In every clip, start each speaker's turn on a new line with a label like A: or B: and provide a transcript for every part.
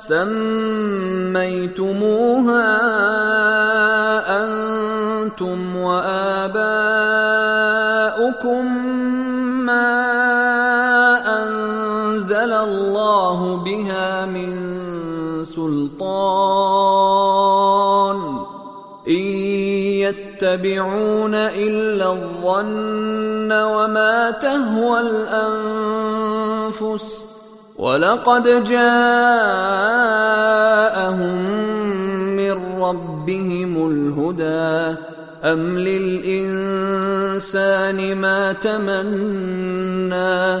A: سميتموها انتم واباؤكم ما انزل الله بها من سلطان ان يتبعون الا الظن وما تهوى الانفس ولقد جاءهم من ربهم الهدى أم للإنسان ما تمنى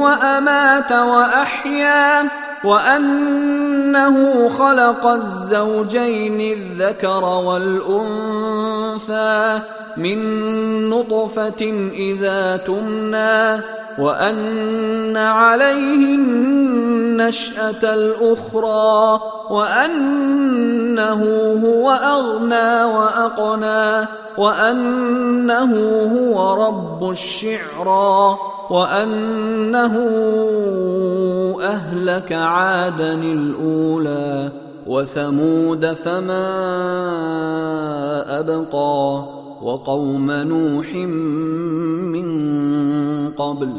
A: وامات واحيا وانه خلق الزوجين الذكر والانثى من نطفه اذا تمنى وان عليه النشاه الاخرى وانه هو اغنى واقنى وانه هو رب الشعرى وانه اهلك عادا الاولى وثمود فما ابقى وقوم نوح من قبل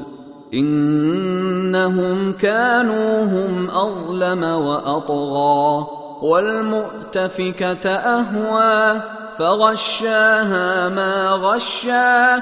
A: انهم كانوا هم اظلم واطغى والمؤتفكه اهوى فغشاها ما غشى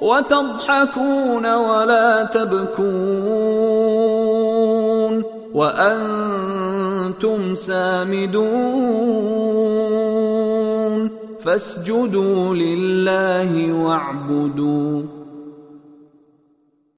A: وتضحكون ولا تبكون وانتم سامدون فاسجدوا لله واعبدوا